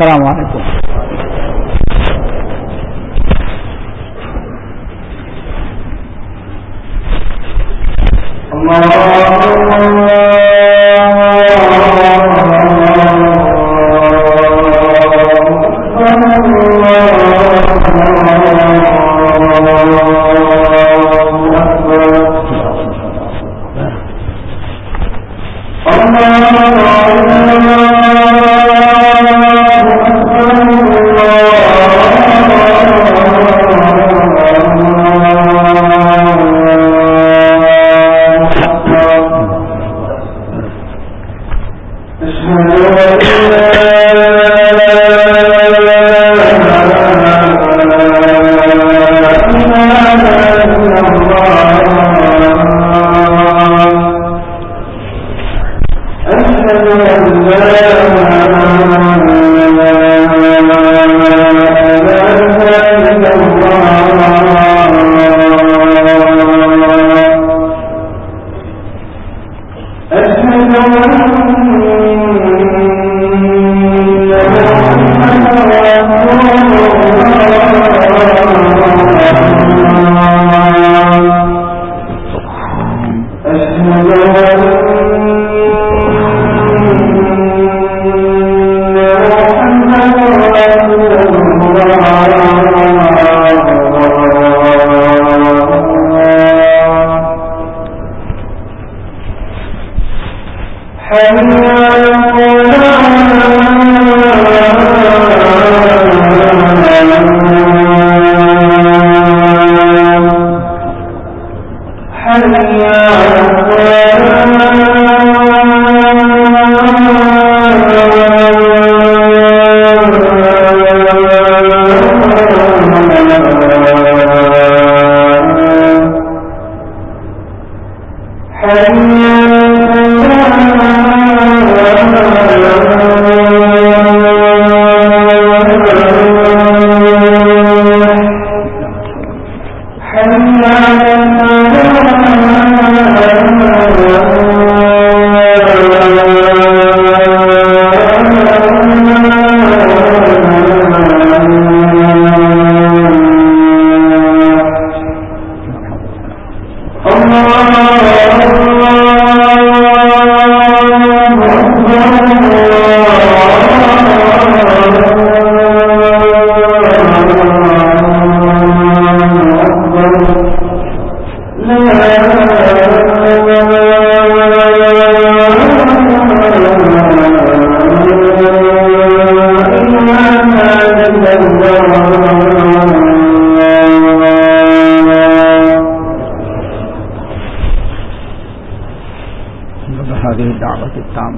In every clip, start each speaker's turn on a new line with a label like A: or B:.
A: السلام علیکم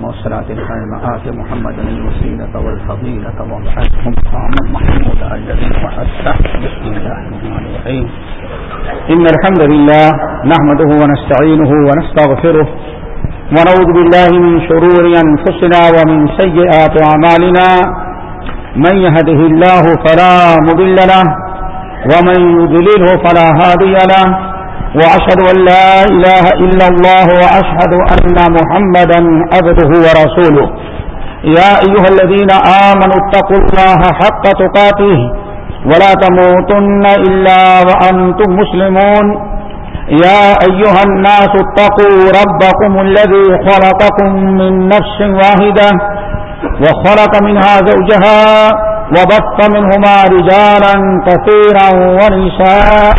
A: والصلاة القائمة آت محمد الوسيلة والفضيلة وابعثه مقاما محمودا الذي وعدته بسم الله الرحمن الرحيم. إن الحمد لله نحمده ونستعينه ونستغفره ونعوذ بالله من شرور أنفسنا ومن سيئات عمالنا من يهده الله فلا مضل له، ومن يضلله فلا هادي له. وأشهد أن لا إله إلا الله وأشهد أن محمدا أبده ورسوله. يا أيها الذين آمنوا اتقوا الله حق تقاته ولا تموتن إلا وأنتم مسلمون. يا أيها الناس اتقوا ربكم الذي خلقكم من نفس واحدة وخلق منها زوجها وبط منهما رجالا كثيرا ونساء.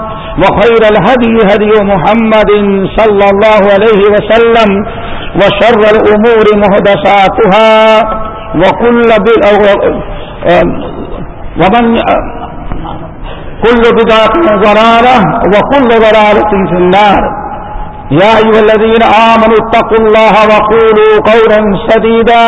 A: وخير الهدي هدي محمد صلى الله عليه وسلم وشر الأمور مهدساتها وكل ومن كل بدعة ضلالة وكل ضلالة في النار. يا أيها الذين آمنوا اتقوا الله وقولوا قولا سديدا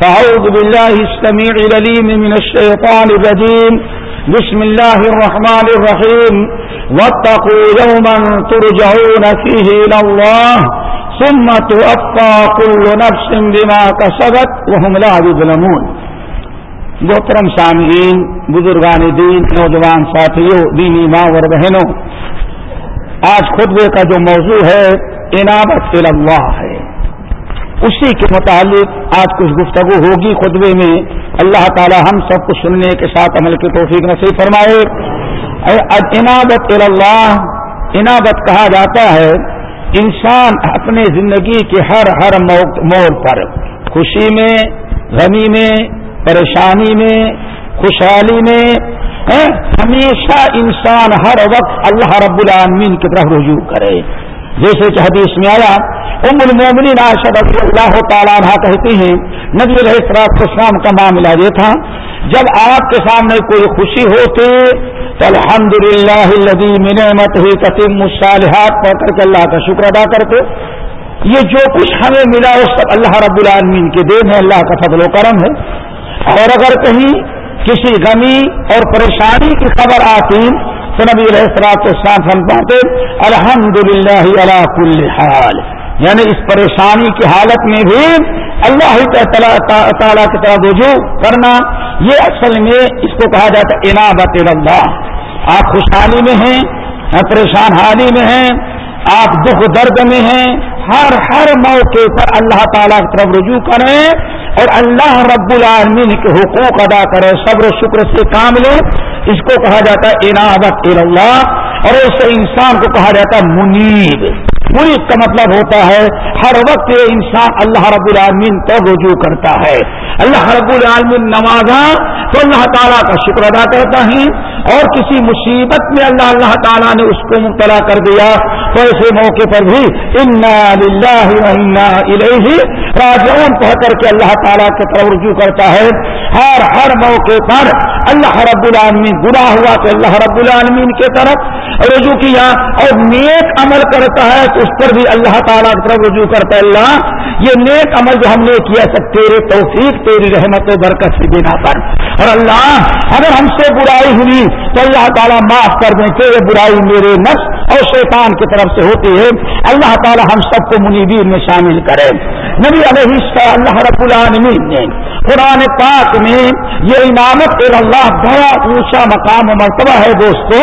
A: فأعوذ بالله السميع لليم من الشيطان الرجيم بسم الله الرحمن الرحيم واتقوا يوما ترجعون فيه إلى الله ثم توفى كل نفس بما كسبت وهم لا يظلمون محترم سامعین، بزرگان دین، نوجوان ساتھیوں، دینی ماں اور بہنوں، آج خطبے کا جو موضوع ہے عنابت اللہ ہے۔ اسی کے متعلق آج کچھ گفتگو ہوگی خطبے میں۔ اللہ تعالی ہم سب کو سننے کے ساتھ عمل کی توفیق نصیب فرمائے۔ عنابت اللہ، عنابت کہا جاتا ہے، انسان اپنے زندگی کے ہر ہر موڑ پر، خوشی میں، غمی میں، پریشانی میں، خوشحالی میں ہمیشہ انسان ہر وقت اللہ رب العالمین کی طرف رجوع کرے۔ جیسے کہ حدیث میں آیا ام المومنین عائشہ رضی اللہ تعالیٰ عنہ کہتی ہیں، نبی علیہ السلاط اسلام کا معاملہ یہ تھا، جب آپ کے سامنے کوئی خوشی ہوتی تو الحمد للہ منعمت ہی قطم الصالحات، پڑھ کر کے اللہ کا شکر ادا کرتے۔ یہ جو کچھ ہمیں ملا وہ سب اللہ رب العالمین کے دین ہے، اللہ کا فضل و کرم ہے۔ اور اگر کہیں کسی غمی اور پریشانی کی خبر آتی، تو نبی علیہ السلاط اسلام فرماتے الحمد للہ اللہ کل حال۔ یعنی اس پریشانی کی حالت میں بھی اللہ تعالیٰ کی طرح رجوع کرنا، یہ اصل میں اس کو کہا جاتا ہے انابت اللہ۔ آپ خوشحالی میں ہیں پریشان حالی میں ہیں، آپ دکھ درد میں ہیں، ہر ہر موقع پر اللہ تعالیٰ کی طرف رجوع کریں اور اللہ رب العالمین کے حقوق ادا کریں، صبر و شکر سے کام لیں۔ اس کو کہا جاتا ہے عنابت اللہ اور ایسے انسان کو کہا جاتا ہے منیب۔ منیب کا مطلب ہوتا ہے، ہر وقت یہ انسان اللہ رب العالمین کو رجوع کرتا ہے۔ اللہ رب العالمین نوازا تو اللہ تعالیٰ کا شکر ادا کرتا ہے اور کسی مصیبت میں اللہ اللہ تعالیٰ نے اس کو مبتلا کر دیا تو ایسے موقع پر بھی راجعون۔ پڑھ کر کے اللہ تعالیٰ کے طرف رجوع کرتا ہے۔ ہر ہر موقع پر اللہ رب العالمین گناہ ہوا تو اللہ رب العالمین کے طرف رجوع کیا اور نیک عمل کرتا ہے تو اس پر بھی اللہ تعالیٰ کی طرف رجوع کرتا ہے اللہ، یہ نیک عمل جو ہم نے کیا سب تیرے توفیق، تیری رحمت و برکت کی بنا پر۔ اور اللہ، اگر ہم سے برائی ہوئی تو اللہ تعالیٰ معاف کر دیں کہ یہ برائی میرے نفس اور شیطان کی طرف سے ہوتی ہے۔ اللہ تعالیٰ ہم سب کو منیبین میں شامل کرے۔ نبی علیہ اللہ رب العالمین نے قرآن پاک میں یہ امامت اللہ بڑا اونچا مقام و مرتبہ ہے دوستو،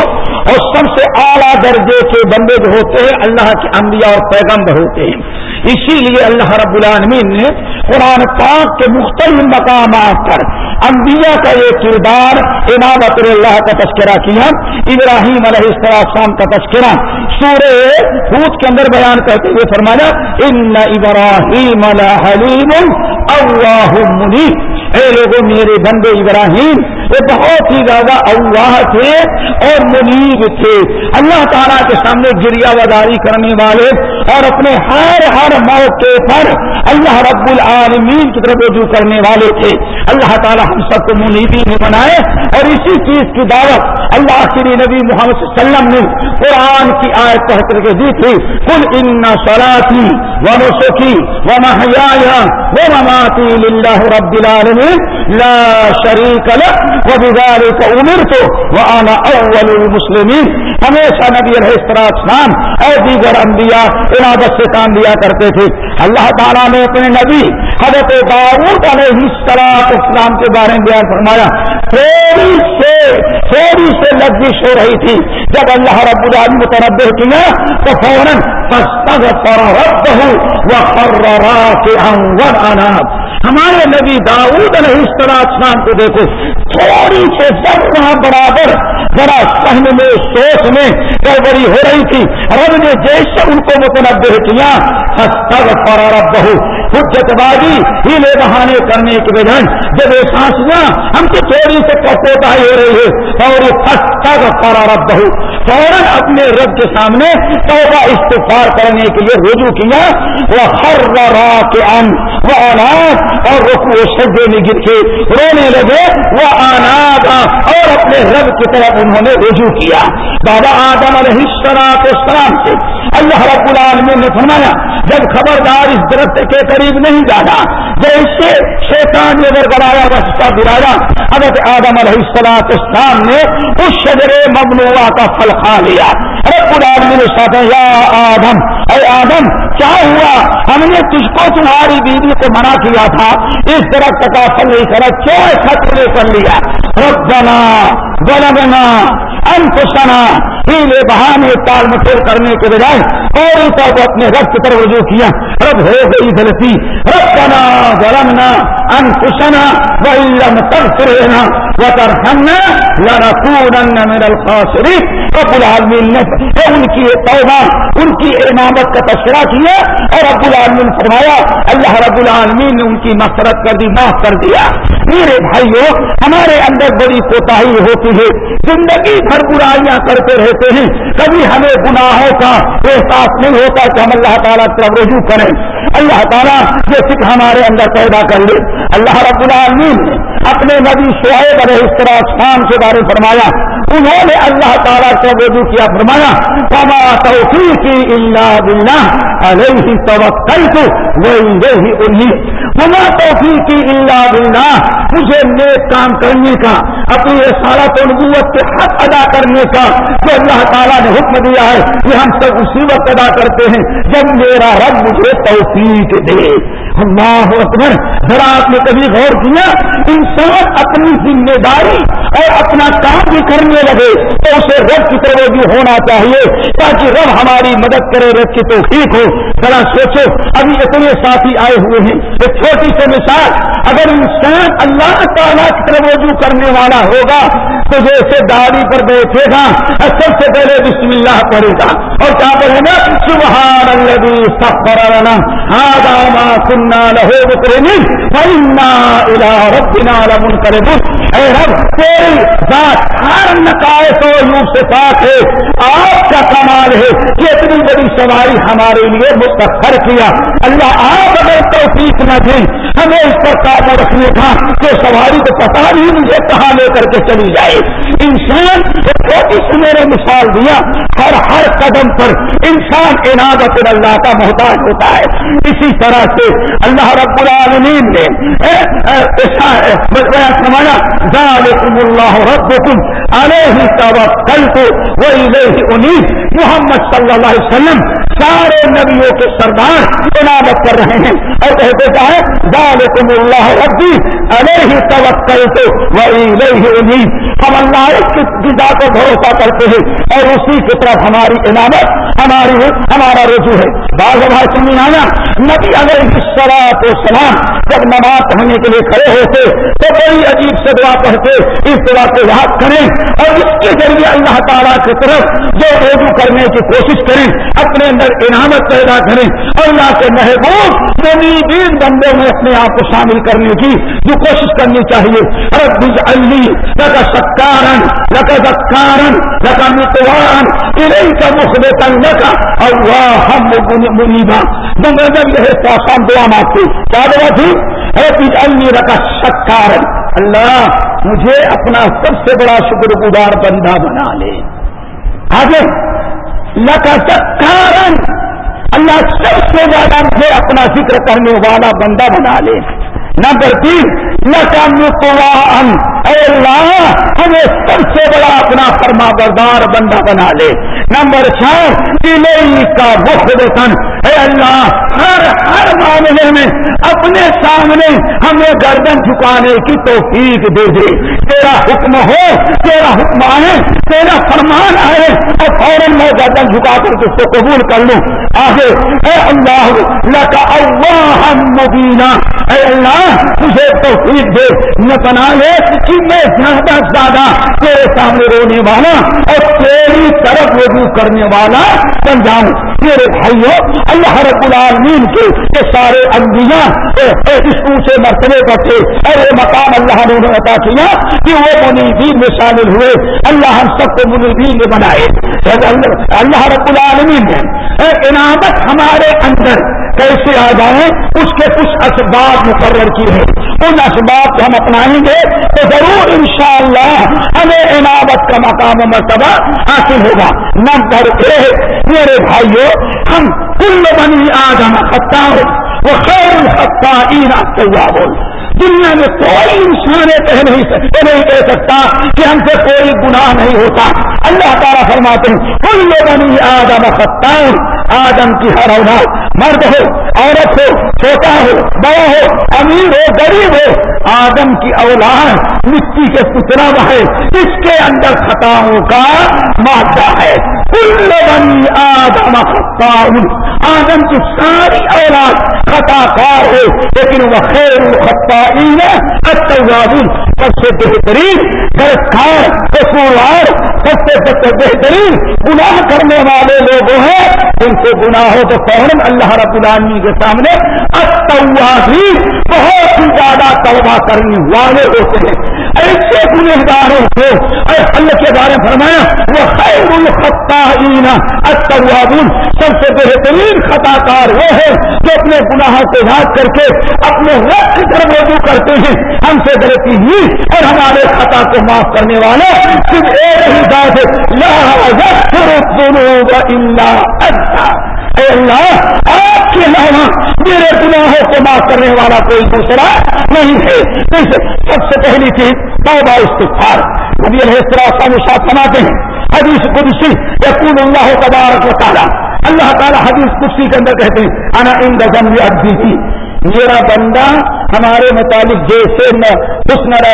A: اور سب سے اعلیٰ درجے کے بندے جو ہوتے ہیں، اللہ کے انبیاء اور پیغمبر ہوتے ہیں۔ اسی لیے اللہ رب العالمین نے قرآن پاک کے مختلف مقامات پر انبیاء کا یہ کردار امامت اللہ کا تذکرہ کیا، ابراہیم علیہ السلام کا تذکرہ، سورہ خود کے اندر بیان کرتے ہوئے فرمایا، ان ابراہیم حلیم اللہ منی اے لوگوں میرے بندے ابراہیم وہ بہت ہی زیادہ اللہ تھے اور منیب تھے۔ اللہ تعالیٰ کے سامنے گریا وداری کرنے والے اور اپنے ہر ہر موقع پر اللہ رب العالمین کی طرف رجوع کرنے والے تھے۔ اللہ تعالیٰ ہم سب کو منیبی میں بنائے اور اسی چیز کی دعوت اللہ کے نبی محمد صلی اللہ علیہ وسلم نے قرآن کی آیت پڑھ کر کے دی تھی۔ کل ان سلاتی و نسخی و محیا و مماتی للہ رب العالمین، لا شریک له وبذلك امرت وانا اول المسلمين. ہمیشہ نبی علیہ السلام اور دیگر انبیاء ارادت سے کام لیا کرتے تھے۔ اللہ تعالیٰ نے اپنے نبی حضرت داؤد علیہ السلام اسلام کے بارے میں بیان فرمایا۔ تھوڑی سے تھوڑی سے لفظ ہو رہی تھی۔ جب اللہ رب العالمین متنبع کیا تو فوراً ہمارے نبی داؤد علیہ السلام کو دیکھو تھوڑی سے وہاں برابر، ذرا سہن میں، سوچ میں گڑبڑی ہو رہی تھی۔ رب نے جیسے ان کو متنوع کیا رب بہو حجت بازی ہیلے بہانے کرنے کے بجائے جب یہ سانسیاں ہم کی چوری سے کپوتائی ہو رہی ہے اور یہ پھس تک رب بہو فوراً اپنے رب کے سامنے توبہ استفار کرنے کے لیے رجوع کیا۔ وہ ہر را کے ان وہ اناج اور رکو سجے میں گر کے رونے لگے۔ وہ آناد اور اپنے رب کی طرف انہوں نے رجوع کیا۔ بابا آدم علیہ السلام السلام سے اللہ رب العالمین نے فرمایا، جب خبردار اس درخت کے قریب نہیں جانا۔ جیسے شیطان نے اگر بنایا رستہ گرایا حضرت آدم علیہ السلاط اسلام نے اس شجر ممنوع کا پھل کھا لیا۔ رب العالمین نے یا آدم، اے آدم، کیا ہوا؟ ہم نے تجھ کو تمہاری بیوی کو منع کیا تھا۔ اس درخت کا پھل نہیں کرا، کیوں ایسا تم نے کر لیا؟ ربنا ظلمنا انفسنا ہیلے بہانے تال مٹول کرنے کے بجائے اور ان کو اپنے رب کی طرف رجوع کیا۔ رب ہو گئی غلطی ربنا ظلمنا انفسنا وإن تغفر لنا وترحمنا لنكونن من الخاسرين رب العالمین نے ان کی توبہ، ان کی امامت کا تذکرہ کیا اور رب العالمین فرمایا، اللہ رب العالمین نے ان کی نفرت کر دی، معاف کر دیا۔ میرے بھائیوں ہمارے اندر بڑی کوتاہی ہوتی ہے۔ زندگی بھر برائیاں کرتے رہتے ہیں۔ کبھی ہمیں گناہوں کا احساس نہیں ہوتا کہ ہم اللہ تعالیٰ طرف رجوع کریں۔ اللہ تعالیٰ یہ فکر ہمارے اندر پیدا کر لے۔ اللہ رب العالمین نے اپنے نبی شعیب علیہ السلام کے بارے فرمایا انہوں نے اللہ تعالیٰ سے وضو کیا فرمایا کما توفیقی اللہ بلّہ علیہ توکل تو وہی انہیں ہما توفیقی اللہ بلّہ مجھے نیک کام کرنے کا، اپنی سالت نبوت کے حق ادا کرنے کا جو اللہ تعالیٰ نے حکم دیا ہے، یہ ہم سب اسی وقت ادا کرتے ہیں جب میرا رب مجھے توفیق دے۔ اللہ اکبر، ذرا آپ نے کبھی غور کیا، انسان اپنی ذمہ داری اور اپنا کام بھی کرنے لگے تو اسے رب کی طرح بھی ہونا چاہیے تاکہ رب ہماری مدد کرے رب کی تو ٹھیک ہو۔ ذرا سوچو، ابھی اتنے ساتھی آئے ہوئے ہیں۔ ایک چھوٹی سی مثال، اگر انسان اللہ تعالیٰ کی طرف رجوع کرنے والا ہوگا تو جیسے داڑھی پر بیٹھے گا سب سے پہلے بسم اللہ پڑھے گا۔ اور کیا پڑھے گا؟ سبحان اللہ سفر آداما سننا لہو بکرے ربنا لمن کرے اے رب، تیری ذات ہر نقائص اور یوب سے پاک ہے۔ آپ کا کمال ہے کہ اتنی بڑی سواری ہمارے لیے مستخر کیا۔ اللہ، آپ اگر توفیق نہ دیں، ہمیں اس پر قابو رکھنے کا کہ سواری تو پتا نہیں مجھے کہاں لے کر کے چلی جائے۔ انسان چھوٹی سی میرے مثال دیا، ہر ہر قدم پر انسان عنادت اللہ کا محتاج ہوتا ہے۔ اسی طرح سے اللہ رب العالمین نے اچھا، سمایا ذالکم اللہ ربکم، علیہ توکلت و الیہ انیب۔ محمد صلی اللہ علیہ وسلم سارے نبیوں کے سردار عنادت کر رہے ہیں اور کہتے کیا ذالکم اللہ ربی، علیہ توکلت و الیہ انیب۔ ہم اللہ کی غذا کو بھروسہ کرتے ہیں اور اسی کی طرف ہماری امامت ہماری ہمارا رجوع ہے۔ بعض بھائی سنی آنا، نبی اگر اس تو سلام جب نماز پڑھنے کے لیے کھڑے ہوتے، تو بڑی عجیب سے دعا پڑھتے، اس دعا کو یاد کریں اور اس کے ذریعے اللہ تعالیٰ کی طرف جو رجوع کرنے کی کوشش کریں، اپنے اندر انعامت پیدا کریں اور اللہ کے محبوب نبی بندوں میں اپنے آپ کو شامل کرنے کی جو کوشش کرنی چاہیے۔ رب علی سکارن لکا زکارن لکا متوارن. انہیں کا مخبتن لکا اللہ ہم منیبا جب یہ پاسان دعا مانگتے کیا دعا تھی اے پیج انی رکا سکارن اللہ مجھے اپنا سب سے بڑا شکر گزار بندہ بنا لے. آگے لکا سکارن اللہ سب سے زیادہ مجھے اپنا ذکر کرنے والا بندہ بنا لے. نمبر تین لکا اے اللہ، ہمیں سب سے بڑا اپنا فرما بردار بندہ بنا لے۔ نمبر چار کا وقت اے اللہ، ہر ہر معاملے میں اپنے سامنے ہمیں گردن جھکانے کی توفیق دے دے۔ تیرا حکم ہو، تیرا حکم آئے، تیرا فرمان آئے، اور فوراً میں گردن جھکا کر اس کو قبول کر لوں۔ آگے، اے اللہ اللہ مبینہ اے اللہ، مجھے توفیق دے۔ نہ بنا لے۔ کہ میں زیادہ زیادہ تیرے سامنے رونے والا اور تیری طرف وضو کرنے والا بن جاؤں۔ میرے بھائیوں اللہ رب العالمین کے یہ سارے انبیاء اس اونچے مرتبے پر تھے۔ اور یہ مقام اللہ نے انہیں عطا کیا کہ وہ منیبین میں شامل ہوئے۔ اللہ ہم سب کو منیبین میں بنائے۔ اللہ رب العالمین نے عنابت ہمارے اندر کیسے آ جائیں، اس کے کچھ اسباب مقرر کی ہے ان اسباب کو ہم اپنائیں گے۔ ضرور انشاءاللہ ہمیں عنابت کا مقام و مرتبہ حاصل ہوگا۔ نمبر ایک میرے بھائیوں، ہم کل بنی آدم خطا ہو وہ خیر الخطا اینا ہو دنیا میں کوئی انسان کہہ نہیں سکتے نہیں کہہ سکتا کہ ہم سے کوئی گناہ نہیں ہوتا۔ اللہ تعالیٰ فرماتے ہیں کل بنی آدم خطا آدم کی ہر اولاد، مرد ہو، عورت ہو، چھوٹا ہو، بڑا ہو، امیر ہو، غریب ہو، آدم کی اولاد مٹی کے پتلا ہے اس کے اندر خطاؤں کا مادہ ہے۔ کل بنی آدم خطا آدم کی ساری اولاد خطا کار ہو لیکن وہ خیر خطا سب سے بہترین گرفتار قصوروار سب سے سب سے بہترین گناہ کرنے والے لوگ ہیں۔ ان سے گناہ ہو تو فوراً اللہ رب العالمین کے سامنے بھی بہت ہی زیادہ توبہ کرنے والے ہوتے ہیں۔ ایسے گنہداروں کو اللہ کے بارے میں فرمایا، وہ خیر الخطین اتوابون سب سے بہترین خطا کار وہ ہے جو اپنے گناہوں کو یاد کر کے اپنے وقت پر موضوع کرتے ہیں۔ ہم سے غلطی ہوئی اور ہمارے خطا کو معاف کرنے والا صرف ایک ہی بات اے اللہ، آپ کے علاوہ میرے گناہوں کو معاف کرنے والا کوئی دوسرا نہیں ہے۔ سب سے پہلی چیز، توبہ استفار نبی علیہ السلام کا مشاہد سناتے ہیں، حدیث قدسی یقین اللہ تبارک و تعالیٰ۔ اللہ تعالیٰ حدیث قدسی کے اندر کہتے ہیں، انا ان دزم ابھی میرا بندہ ہمارے مطابق جیسے حسن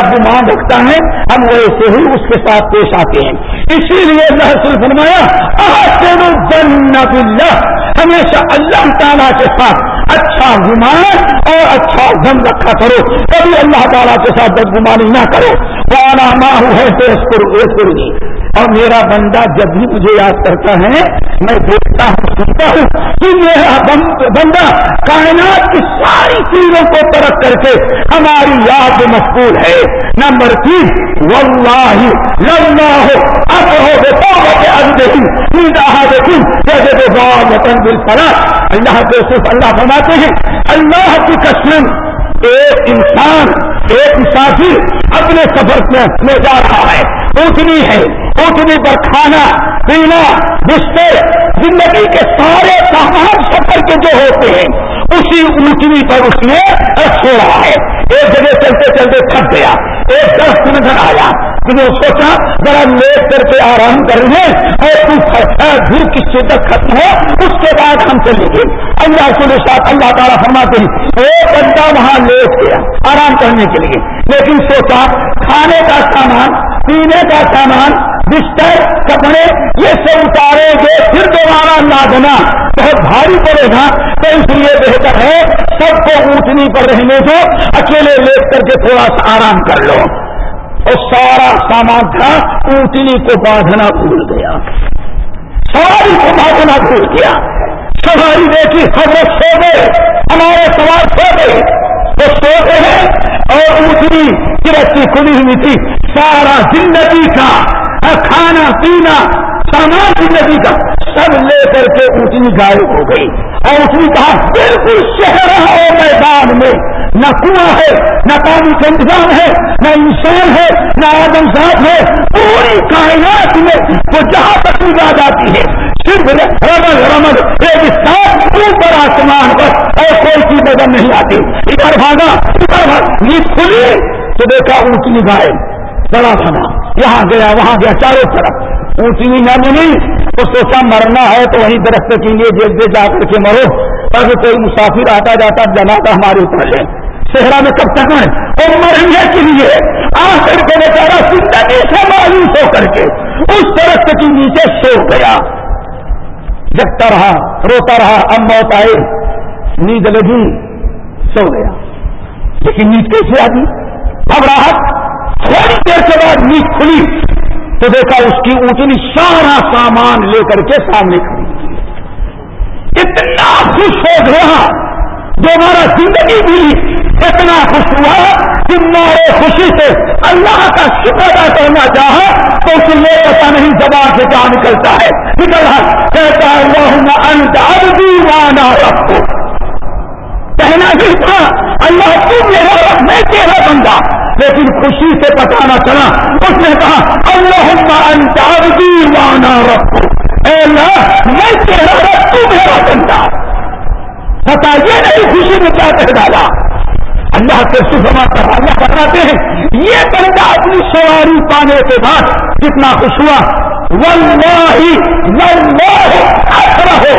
A: گمان رکھتا ہے، ہم ویسے ہی اس کے ساتھ پیش آتے ہیں۔ اسی لیے اللہ سے فرمایا ہمیشہ اللہ تعالیٰ کے ساتھ اچھا گمان اور اچھا دم رکھا کرو۔ کبھی اللہ تعالیٰ کے ساتھ بدگمانی نہ کرو۔ وانا ماہو ہے، تو اور میرا بندہ جب بھی مجھے یاد کرتا ہے، میں دیکھتا ہوں، سنتا ہوں کہ میرا بندہ کائنات کی ساری چیزوں کو ترک کر کے ہماری یاد میں مشغول ہے۔ نمبر تین واللہ لما ہو، اب ہو جیسے وطن دل پڑا۔ اللہ کے صرف اللہ فرماتے ہیں، اللہ کی قسم ایک انسان، ایک مسافر اپنے سفر میں جا رہا ہے۔ اونٹنی ہے، اونٹنی پر کھانا، پینا بستر زندگی کے سارے سامان سفر کے جو ہوتے ہیں، اسی اونٹنی پر اس نے چھوڑا ہے۔ ایک جگہ چلتے چلتے تھک گیا، ایک درخت نظر آیا۔ نے سوچا، ذرا لیٹ کر کے آرام کر لیں اور دھر کی شدت ختم ہو، اس کے بعد ہم چلیں گے۔ اللہ کے ساتھ اللہ تعالیٰ فرماتے ہیں ایک بندہ وہاں لیٹ گیا آرام کرنے کے لیے۔ لیکن سوچا، کھانے کا سامان، پینے کا سامان، بستر، کپڑے، یہ سب اتارے گے، پھر دوبارہ لادنا بہت بھاری پڑے گا، تو اس لیے بہتر ہے، سب کو اونچنی پر رہنے دو، اکیلے لیٹ کر کے تھوڑا سا آرام کر لو۔ اور سارا سامان تھا، اونٹنی کو باندھنا بھول گیا۔ سواری کو باندھنا بھول گیا۔ سواری دیکھی حضرت سو گئے، ہمارے سوار سو گئے۔ وہ سو گئے ہیں اور اونٹنی کی رسی کھلی ہوئی تھی۔ سارا زندگی کا کھانا، پینا، سامان زندگی کا سب لے کر کے اونٹنی غائب ہو گئی۔ اور اس نے کہا، بالکل شہر اور میدان میں نہ کنواں ہے، نہ پانی کا انتظام ہے، نہ انسان ہے، نہ آدم صاحب ہے۔ پوری کائنات میں وہ جہاں تک جا جاتی ہے، صرف رمل رمل، ایک ساتھ اوپر آسمان پر، اور کوئی چیز بدل نہیں آتی۔ ادھر بھاگا، ادھر بھاگ، نیچ کھلی، تو دیکھا اونچی گائے بڑا بنا یہاں گیا، وہاں گیا، چاروں طرف۔ اونچی نہ ملی تو سوچا مرنا ہے تو وہیں درخت کے لیے جیل جا کر کے مرو، تاکہ کوئی مسافر آتا جاتا جنا ہمارے اوپر لے صحرا میں کب تک ہے اور مرنے کے لیے آخر کے بیچارا زندگی سے مایوس ہو کر کے اس درخت کے نیچے سو گیا۔ جگتا رہا، روتا رہا، اب موت آئے نیند لگی، سو گیا۔ لیکن نیچ کیسے آدمی گھبراہٹ۔ تھوڑی دیر کے بعد نیچ کھلی۔ تو دیکھا اس کی اونٹنی سارا سامان لے کر کے سامنے کھڑی۔ اتنا خوش ہو گیا۔ دوبارہ زندگی بھی اتنا خوش ہوا کہ مارے خوشی سے اللہ کا شکر ادا کرنا چاہا، تو اسے یہ پتا نہیں زبان سے کیا نکلتا ہے۔ نکل رہا کہتا ہے دیوانا رکھو کہنا بھی تھا، اللہ تم میرا رب، میں تیرا بندہ۔ لیکن خوشی سے بتانا چلا۔ اس نے کہا اللہ دیوانا رکھو اے اللہ، میں تیرا رب، تو میرا بندہ۔ بتائیے نہیں خوشی میں کیا کہہ ڈالا؟ اللہ سے سما کر اللہ بتاتے ہیں۔ یہ بندہ اپنی سواری پانے کے بعد کتنا خوش ہوا رہو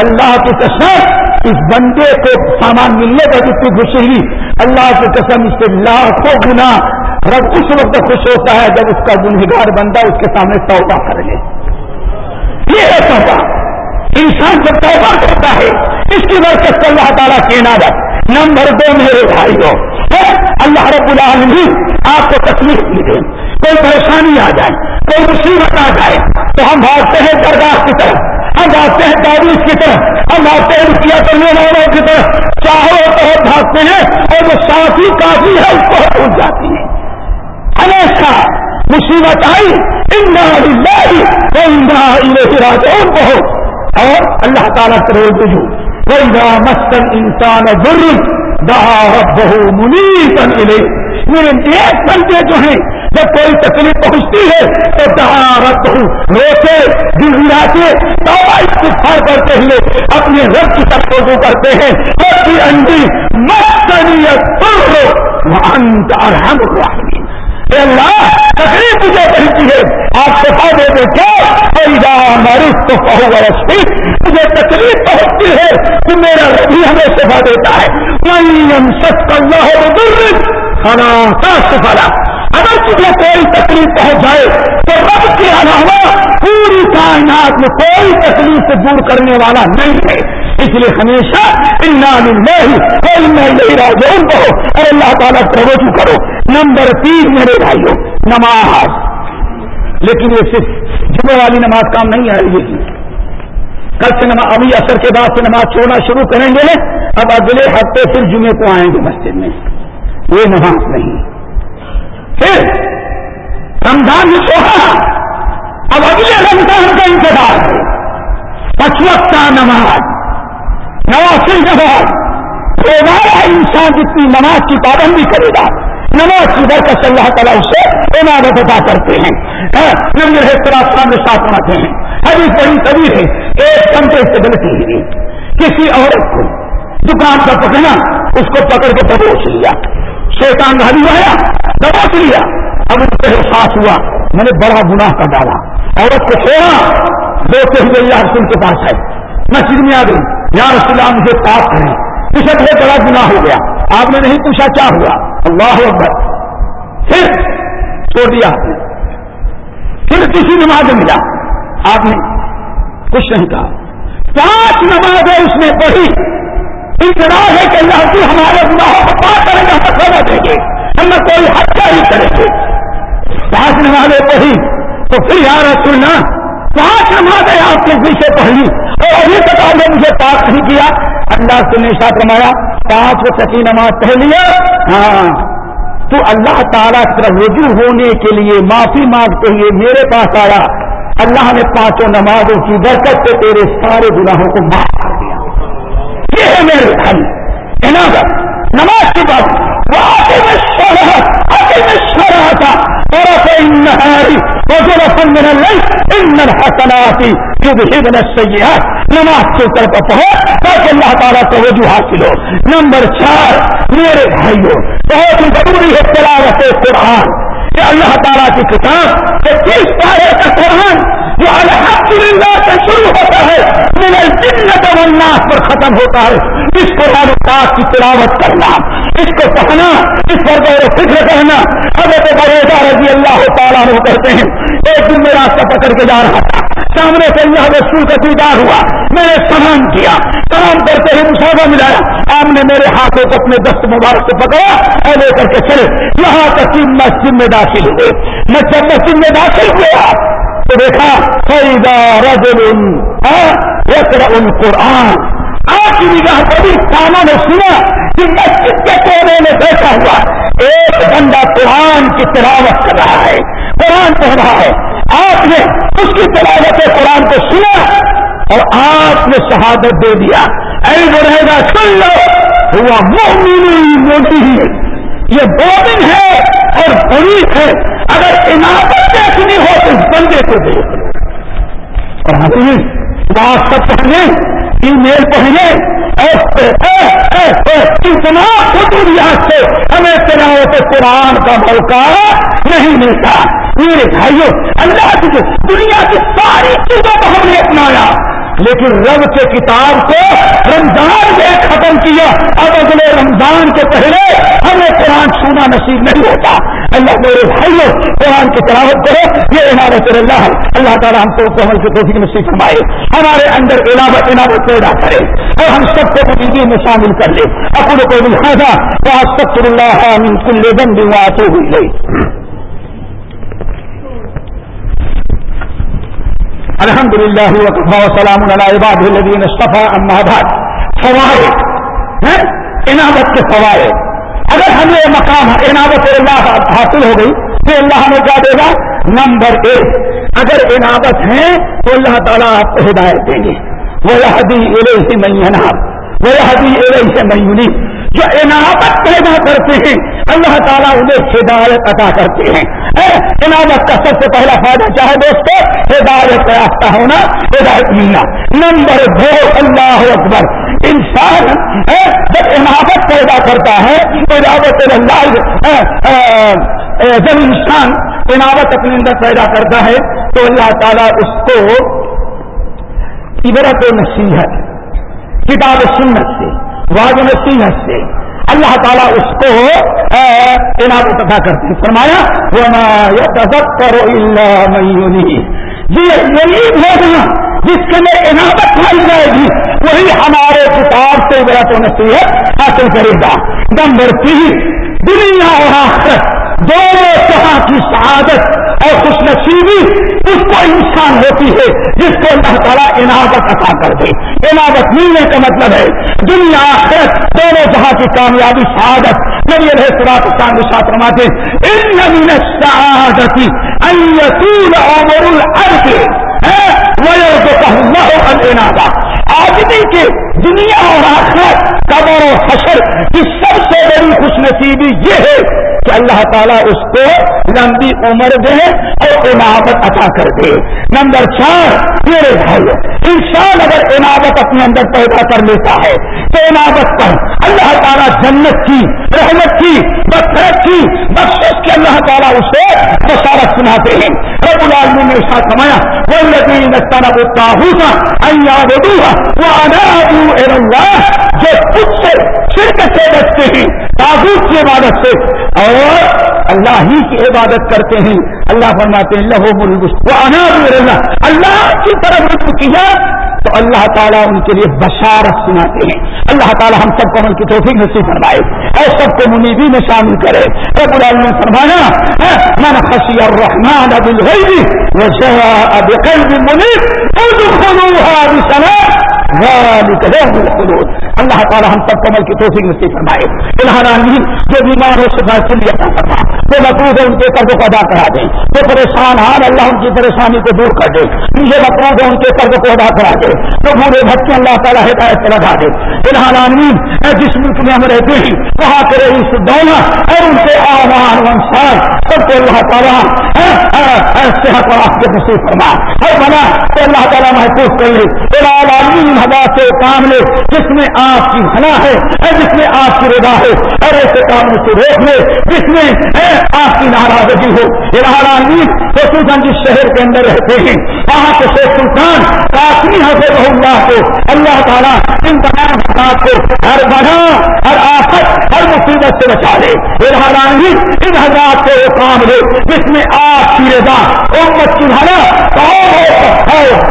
A: اللہ کی قسم، اس بندے کو سامان ملنے کا جتنی خوشی ہوئی، اللہ کی قسم، اس سے لاکھوں گنا رب اس وقت خوش ہوتا ہے جب اس کا گنہگار بندہ اس کے سامنے توبہ کر لے۔ یہ ہے توبہ۔ انسان جب توبہ کرتا ہے، اس کی برکت سے اللہ تعالیٰ کی نادت نمبر دو میرے بھائی ہو اللہ رب العالمین آپ کو تکلیف دے کوئی پریشانی آ جائے، کوئی مصیبت آ جائے، تو ہم بھاگتے ہیں درگاہ کی طرف۔ ہم بھاگتے ہیں تعریف کی طرف۔ ہم بھاگتے ہیں روپیہ کرنے والوں کی طرف۔ چاہو تو بھاگتے ہیں، اور جو ساتھی کافی ہے، اس کو پہنچ جاتی ہے ہمیشہ مصیبت آئی راجعون۔ بہت اور اللہ تعالیٰ کرو تجو وَإِذَا مَسَّ الْإِنسَانَ ضُرٌّ دَعَا رَبَّهُ مُنِيبًا إِلَيْهِ میرے ایک بندے جو ہیں، جب کوئی تکلیف پہنچتی ہے، تو دعا رب روتے دل ملاتے توبہ کرتے ہوئے اپنے رب کی طرف رجوع کرتے ہیں۔ رب کی انڈی مسنیت پر انت ارحم الراحمین اے اللہ، تکلیف مجھے کہتی ہے۔ آپ صفا دے دے کیا مریض تو کہو گا مجھے تکلیف پہنچتی ہے تو میرا ربی ہمیں صفا دیتا ہے۔ ہم اللہ کھانا سفلا اگر تجھے کوئی تکلیف پہنچ جائے تو رب کے علاوہ پوری کائنات میں کوئی تکلیف سے دور کرنے والا نہیں ہے۔ اس لیے ہمیشہ ان لامل میں ہی کوئی میں نہیں رہا کہو اور اللہ تعالیٰ پروجو کرو۔ نمبر تین میرے بھائیوں، نماز۔ لیکن یہ صرف جمعے والی نماز کام نہیں آئے گی کل سے نماز ابھی اثر کے بعد سے نماز چھوڑنا شروع کریں گے۔ اب اگلے ہفتے پھر جمعے کو آئیں گے مسجد میں۔ یہ نماز نہیں۔ پھر رمضان بھی چھوڑا۔ اب اگلے رمضان کا انتظار ہے۔ پچوتا نماز۔ نوازی نماز۔ روزانہ انسان جتنی نماز کی پابندی کرے گا نماز کی برکت اللہ تعالیٰ اس سے عمارت ادا کرتے ہیں۔ ہاں، نمبر ہے سامنے ساتھ آتے ہیں۔ ابھی بڑی کبھی ہے، ایک گھنٹے سے غلطی ہوئی کسی عورت کو دکان پر پکڑنا، اس کو پکڑ کے دبوچ لیا۔ شیطان گاڑی آیا دبوچ لیا۔ اب اس سے احساس ہوا، میں نے بڑا گناہ کر ڈالا۔ عورت کو چھوڑا دوتے ہوئے اللہ رسول کے پاس ہے مسجد میں آ گئی۔ یا رسول اللہ، مجھے پاس کریں۔ اسے بہت بڑا گناہ ہو گیا۔ آپ نے نہیں پوچھا کیا ہوا؟ اللہ اکبر۔ پھر چھوڑ دیا آپ نے۔ پھر کسی نماز ملا۔ آپ نے کچھ نہیں کہا۔ پانچ نمازیں اس نے پڑھی۔ انتظار ہے کہ اللہ کی ہمارے گناہوں کو پاس کریں گے ہم سمجھ دیں گے ہم نے کوئی حد ہی کریں گے۔ پانچ نمازیں پڑھی۔ تو پھر یار سننا پانچ نمازیں آپ کے پیچھے پڑھ لی اور ابھی تک آپ نے مجھے پاس نہیں کیا۔ اللہ سے نے ساتھ رمایا پانچ وقت نماز پڑھ لیا ہاں۔ تو اللہ تعالیٰ کی طرف رجوع ہونے کے لیے معافی مانگتے ہوئے میرے پاس آیا۔ اللہ نے پانچوں نمازوں کی برکت سے تیرے سارے گناہوں کو معاف کر دیا۔ یہ ہے میرے بھائی۔ نماز کی بات وہ آتے میں سو رہا آتے میں سو رہا تھا۔ اور نہاری وہ جو رسم میرا لائف ان حسناتی جو بھی سیاح نماز کے طرف پہنچ، تاکہ اللہ تعالیٰ کو وجوہ حاصل ہو۔ نمبر چار، میرے بھائیوں، بہت ہی ضروری ہے تلاوت قرآن۔ کہ اللہ تعالیٰ کی کتاب کہ کس پارے کا قرآن جو الحمد سے شروع ہوتا ہے میرے جنت والناس پر ختم ہوتا ہے۔ اس قرآن پاک کی تلاوت کرنا، اس کو پڑھنا، اس پر غور و فکر کرنا۔ حضرت بریدا رضی اللہ تعالیٰ کہتے ہیں، ایک دن میں راستہ پکڑ کے جا رہا تھا۔ سامنے سے اللہ رسول کا دیدار ہوا۔ میں نے سلام کیا۔ سلام کرتے ہی مسافہ ملایا۔ آپ نے میرے ہاتھوں کو اپنے دست مبارک سے پکڑا۔ اور لے کر کے چلے۔ یہاں تک کہ مسجد میں داخل ہوئے۔ میں جب مسجد میں داخل ہوئے آپ تو دیکھا فیدا رجل یقر قرآن آپ کی نگاہ کبھی کانوں نے سنا کہ مسجد کے کونے میں بیٹھا ہوا ایک بندہ قرآن کی تلاوت کر رہا ہے۔ قرآن پڑھ رہا ہے۔ آپ نے اس کی تلاوت قرآن کو سنا اور آپ نے شہادت دے دیا۔ اے رہے گا سن لو، ہوا مومن موٹی ہی یہ مومن ہے اور بڑی ہے۔ اگر عمارت دیکھنی ہو تو اس بندے کو دیکھ لو۔ اور ہم بات سب پڑھنے ای میل پہلے اتنا خطوریات سے ہمیں تلاوت قرآن کا موقع نہیں ملتا۔ میرے بھائیوں، اللہ کی دنیا کی ساری چیزوں کو ہم نے اپنایا، لیکن رب کے کتاب کو رمضان میں ختم کیا۔ اب اگلے رمضان کے پہلے ہمیں قرآن چھونا نصیب نہیں ہوتا۔ اللہ میرے بھائیوں، قرآن کی تلاوت کرو۔ یہ عمارت اللہ۔ اللہ تعالیٰ ہم کو عمل کی توفیق نصیب فرمائے۔ ہمارے اندر علاوت عمارت پیدا کرے اور ہم سب کو زندگی میں شامل کر لے۔ اپنے کو لہٰذا تو آج تک اللہ کل بند ہوئی گئی الحمد للہ وسلام عباد الدین صفا بعد۔ فوائد عنابت کے فوائد۔ اگر ہمیں یہ مقام عنابت اللہ حاصل ہو گئی، تو اللہ ہمیں کیا دے گا؟ نمبر ایک۔ اگر عنابت ہے تو اللہ تعالیٰ آپ کو ہدایت دیں گے۔ وہ حدی الیہ میناب وہ حدی الیہ میونی جو عنابت پیدا کرتے ہیں، اللہ تعالیٰ انہیں ہدایت عطا کرتے ہیں۔ عنابت کا سب سے پہلا فائدہ چاہے دوستو؟ ہدایت یافتہ ہونا، ہدایت ملنا۔ نمبر دو، اللہ اکبر۔ انسان جب عنابت پیدا کرتا ہے اللہ جب انسان عنابت اپنے اندر پیدا کرتا ہے، تو اللہ تعالیٰ اس کو عبرت نصیحت، کتاب سنت سے، واضح نصیحت سے اللہ تعالیٰ اس کو عنابت ادا کرتے ہیں۔ فرمایا یہ غریب ہوگا جس کے لیے عنابت پائی جائے گی۔ وہی ہمارے کتاب سے عبرت و نصیحت حاصل کرے گا۔ نمبر تین دنیا اور آخرت، دونوں طرح کی شہادت اور خوش نصیبی اس کو انسان ہوتی ہے جس کو اللہ تعالیٰ عنابت عطا کر دے۔ عنابت ملنے کا مطلب ہے دنیا، آخرت، دونوں جہاں کی کامیابی شہادت نبی رہے سرات شان ساتھ رماتے ان نبی شہادتی عمر الارض آدمی کے دنیا اور آخرت، قبر و حشر کی سب سے بڑی خوش نصیبی یہ ہے کہ اللہ تعالیٰ اس کو لمبی عمر دے اور عنابت عطا کر دے۔ نمبر چار، میرے بھائی انسان اگر عنابت اپنے اندر پیدا کر لیتا ہے، تو عنابت پر اللہ تعالیٰ جنت کی، رحمت کی بخرت کی بخش کی اللہ تعالیٰ اسے بشارت سناتے ہیں رب العالمین نے ساتھ سمایا وہ لگی طرف تاحوسا وہ اللہ جو خود سے شرک سے بچتے ہیں تابوت کی عبادت سے اور اللہ ہی کی عبادت کرتے ہیں۔ اللہ فرماتے ہیں اللہ وہ اللہ۔ اللہ کی طرف رجوع کیا تو اللہ تعالیٰ ان کے لیے بشارت سناتے ہیں۔ اللہ تعالیٰ ہم سب کو ان کی توفیق نصیب فرمائے۔ اور سب کو منیبی میں شامل کرے۔ رب العالمین فرمایا من خشی الرحمن بالغیب وجاء بقلب منیب ادخلوها بسلام اللہ تعالیٰ ہم سب کمل کی توفیق نصیب فرمائے۔ الحال جو بیمار ہو سکا سلیہ فرما جو مقروض ہے، ان کے قرض کو ادا کرا دیں۔ جو پریشان حال اللہ ان کی پریشانی کو دور کر دے۔ جو مقروض ہے، ان کے قرض کو ادا کرا دے۔ جو بوڑھے بچے اللہ تعالیٰ ہدایت لگا دے۔ الحال جس ملک میں ہم رہتے ہیں، وہاں کے رئیس دونا اور ان کے آوان انسان سب کو اللہ تعالیٰ صحت اور آپ کے نصیب فرما۔ ہر بنا اللہ تعالیٰ محفوظ کر لے۔ العالمین ہوا سے کام لے، جس میں آپ کی بھلا ہے جس میں آپ کی رضا ہے اور ایسے کاموں سے روک لے، جس میں آپ کی ناراضگی ہو۔ العالمین خصوصاً جس شہر کے اندر رہتے ہیں۔ وہاں کے شیخ سلطان، کافی حضرت اللہ کو، اللہ تعالیٰ ان تمام حساب کو ہر بڑھا آفت سے بچا لے۔ ارحرانی ان حضرات سے وہ کام لے۔ جس میں آپ کی رضا امت چڑھانا قوم ہے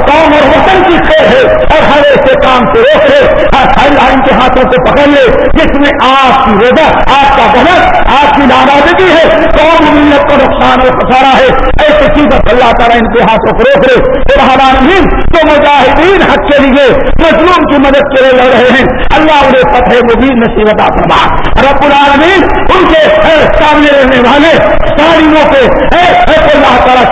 A: قوم اور وطن کی خیر ہے۔ اور ہر ایسے کام سے روک لے اللہ ان کے ہاتھوں سے پکڑ لے۔ جس میں آپ کی رضا، آپ کا بہت، آپ کی ناراضگی ہے۔ قوم ملت کو نقصان اور خسارا ہے۔ ایسی چیز اللہ تعالیٰ ان کے ہاتھوں کو روک لے۔ ارحران تو مجاہدین حق کے لیے مظلوم کی مدد کے لیے لڑ رہے ہیں، اللہ انہیں فتح مبین نصیبت فرما۔ رب العالمین ان کے سامنے رہنے والے ساڑیوں کے اللہ تعالیٰ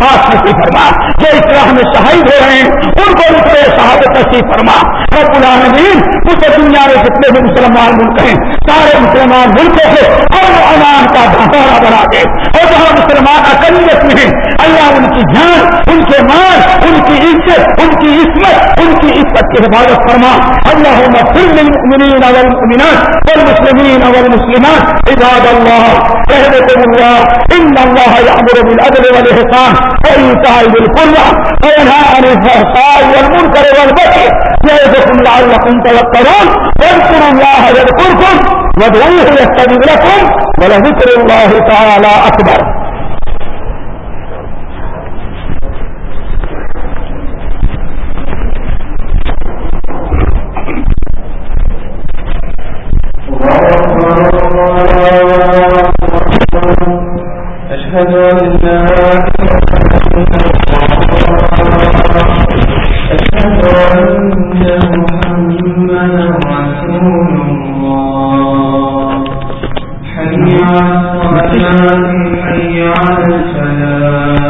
A: پاس نصیب فرما، جو اس میں شہید ہو رہے ہیں، ان کو اس شہادت نصیب فرما۔ رب العالمین اسے دنیا میں جتنے بھی مسلمان ملک ہیں، سارے مسلمان ملکوں کے اور امان کا دہارا بنا دے۔ اور جہاں مسلمان اقلیت میں ہیں، اللہ ان کی جان ان کے مان ان کی عزت ان کی عصمت ان کی عزت کی حفاظت فرما اللہ پھر للمؤمنين والمؤمنات والمسلمين والمسلمات. عباد الله رحمكم الله، إن الله يأمر بالعدل والإحسان وإيتاء ذي القربى وينهى عن الفحشاء والمنكر والبغي يعظكم لعلكم تذكرون. واذكروا الله يذكركم، وادعوه يستجب لكم، ولذكر الله تعالى أكبر.